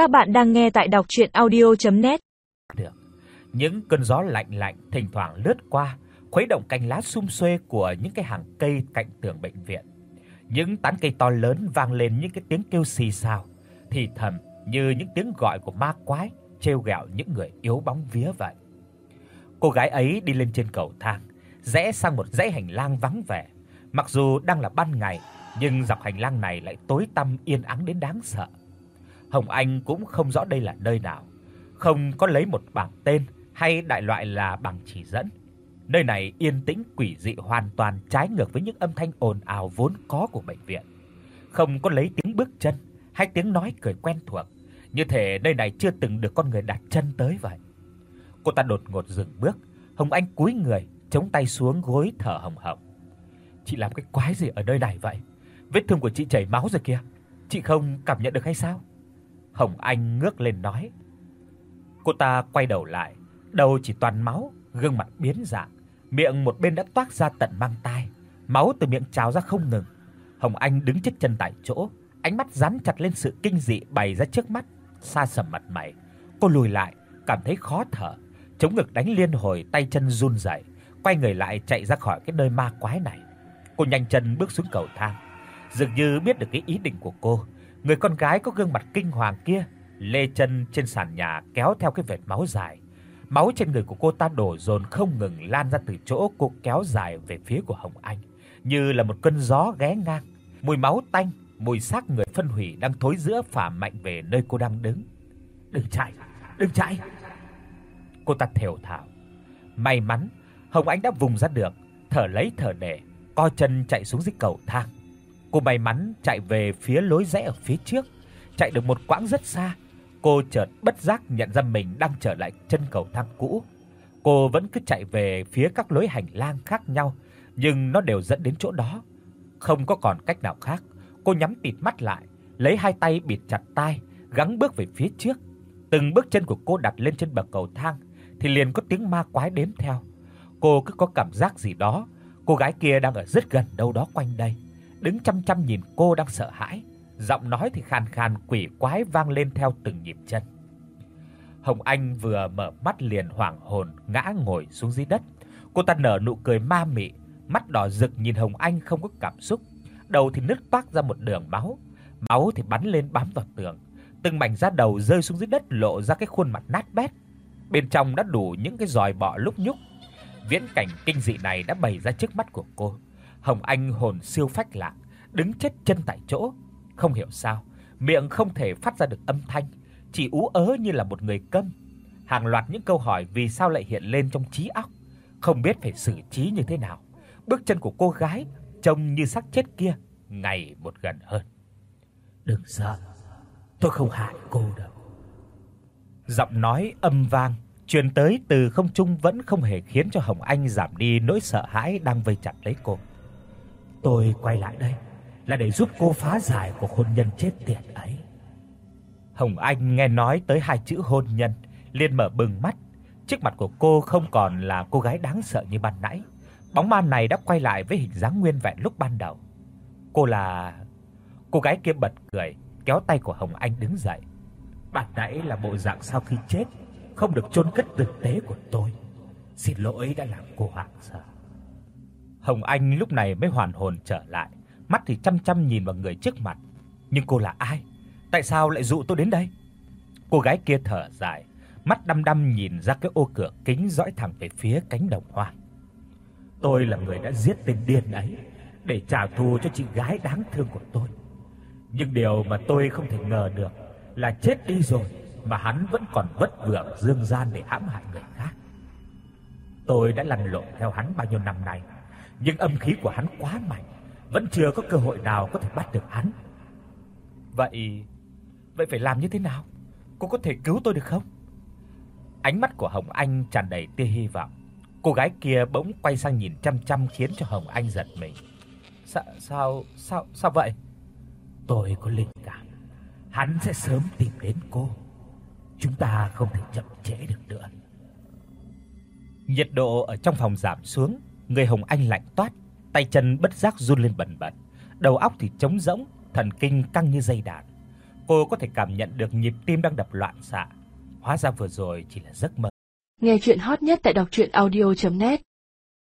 Các bạn đang nghe tại đọc docchuyenaudio.net. Được. Những cơn gió lạnh lạnh thỉnh thoảng lướt qua, khuấy động cành lá sum xuê của những cái hàng cây cạnh tường bệnh viện. Những tán cây to lớn vang lên những cái tiếng kêu xì xào, thì thầm như những tiếng gọi của ma quái trêu ghẹo những người yếu bóng vía vậy. Cô gái ấy đi lên trên cầu thang, rẽ sang một dãy hành lang vắng vẻ. Mặc dù đang là ban ngày, nhưng dọc hành lang này lại tối tăm yên ắng đến đáng sợ. Hồng Anh cũng không rõ đây là nơi nào, không có lấy một bảng tên hay đại loại là bảng chỉ dẫn. Nơi này yên tĩnh quỷ dị hoàn toàn trái ngược với những âm thanh ồn ào vốn có của bệnh viện. Không có lấy tiếng bước chân hay tiếng nói cười quen thuộc, như thể nơi này chưa từng được con người đặt chân tới vậy. Cô ta đột ngột dừng bước, Hồng Anh cúi người, chống tay xuống gối thở hồng hộc. Chị làm cái quái gì ở nơi này vậy? Vết thương của chị chảy máu rồi kìa. Chị không cảm nhận được hay sao? Hồng Anh ngước lên nói. Cô ta quay đầu lại, đầu chỉ toàn máu, gương mặt biến dạng, miệng một bên đã toát ra tận mang tai, máu từ miệng trào ra không ngừng. Hồng Anh đứng chết chân tại chỗ, ánh mắt dán chặt lên sự kinh dị bày ra trước mắt, xa sầm mặt mày. Cô lùi lại, cảm thấy khó thở, chống ngực đánh liên hồi, tay chân run rẩy, quay người lại chạy ra khỏi cái nơi ma quái này. Cô nhanh chân bước xuống cầu thang, dường như biết được cái ý định của cô. Người con gái có gương mặt kinh hoàng kia lê chân trên sàn nhà kéo theo cái vệt máu dài. Máu trên người của cô ta đổ dồn không ngừng lan ra từ chỗ cô kéo dài về phía của Hồng Anh, như là một cơn gió ghé ngang. Mùi máu tanh, mùi xác người phân hủy đang thối giữa phả mạnh về nơi cô đang đứng. "Đừng chạy, đừng chạy." Cô ta thều thào. May mắn, Hồng Anh đã vùng ra được, thở lấy thở để, co chân chạy xuống dưới cầu thang. Cô may mắn chạy về phía lối rẽ ở phía trước, chạy được một quãng rất xa, cô chợt bất giác nhận ra mình đang trở lại chân cầu thang cũ. Cô vẫn cứ chạy về phía các lối hành lang khác nhau, nhưng nó đều dẫn đến chỗ đó. Không có còn cách nào khác, cô nhắm tịt mắt lại, lấy hai tay bịt chặt tai, gắng bước về phía trước. Từng bước chân của cô đặt lên trên bậc cầu thang thì liền có tiếng ma quái đếm theo. Cô cứ có cảm giác gì đó, cô gái kia đang ở rất gần đâu đó quanh đây, đứng chăm chăm nhìn cô đang sợ hãi, giọng nói thì khàn khàn quỷ quái vang lên theo từng nhịp chân. Hồng Anh vừa mở mắt liền hoảng hồn ngã ngồi xuống dưới đất. Cô ta nở nụ cười ma mị, mắt đỏ rực nhìn Hồng Anh không có cảm xúc, đầu thì nứt toác ra một đường máu, máu thì bắn lên bám vào tường. Từng mảnh da đầu rơi xuống dưới đất lộ ra cái khuôn mặt nát bét. Bên trong đã đủ những cái giòi bọ lúc nhúc. Viễn cảnh kinh dị này đã bày ra trước mắt của cô. Hồng Anh hồn siêu phách lạc, đứng chết chân tại chỗ, không hiểu sao, miệng không thể phát ra được âm thanh, chỉ ú ớ như là một người câm. Hàng loạt những câu hỏi vì sao lại hiện lên trong trí óc, không biết phải xử trí như thế nào. Bước chân của cô gái trông như xác chết kia ngày một gần hơn. "Đừng sợ, tôi không hại cô đâu." Giọng nói âm vang truyền tới từ không trung vẫn không hề khiến cho Hồng Anh giảm đi nỗi sợ hãi đang vây chặt lấy cô. "Tôi quay lại đây là để giúp cô phá giải cuộc hôn nhân chết tiệt ấy." Hồng Anh nghe nói tới hai chữ hôn nhân, liền mở bừng mắt. Trước mặt của cô không còn là cô gái đáng sợ như ban nãy. Bóng ma này đã quay lại với hình dáng nguyên vẹn lúc ban đầu. Cô là Cô gái kia bật cười, kéo tay của Hồng Anh đứng dậy. Ban nãy là bộ dạng sau khi chết, không được chôn cất tử tế của tôi. Xin lỗi đã làm cô hoảng sợ. Hồng Anh lúc này mới hoàn hồn trở lại, mắt thì chăm chăm nhìn vào người trước mặt. Nhưng cô là ai? Tại sao lại dụ tôi đến đây? Cô gái kia thở dài, mắt đăm đăm nhìn ra cái ô cửa kính dõi thẳng về phía cánh đồng hoang. Tôi là người đã giết tên điên ấy để trả thù cho chị gái đáng thương của tôi. Nhưng điều mà tôi không thể ngờ được là chết đi rồi mà hắn vẫn còn vất vưởng dương gian để hãm hại người khác. Tôi đã lăn lộn theo hắn bao nhiêu năm nay, nhưng âm khí của hắn quá mạnh, vẫn chưa có cơ hội nào có thể bắt được hắn. Vậy vậy phải làm như thế nào? Cô có thể cứu tôi được không? Ánh mắt của Hồng Anh tràn đầy tia hy vọng. Cô gái kia bỗng quay sang nhìn chăm chăm khiến cho Hồng Anh giật mình. Sao sao sao sao vậy? Tôi có linh cảm, hắn sẽ sớm tìm đến cô. Chúng ta không thể chậm trễ được nữa. Nhiệt độ ở trong phòng giảm xuống, người Hồng Anh lạnh toát, tay chân bất giác run lên bần bật, đầu óc thì trống rỗng, thần kinh căng như dây đàn. cô có thể cảm nhận được nhịp tim đang đập loạn xạ. Hóa ra vừa rồi chỉ là giấc mơ. Nghe truyện hot nhất tại doctruyenaudio.net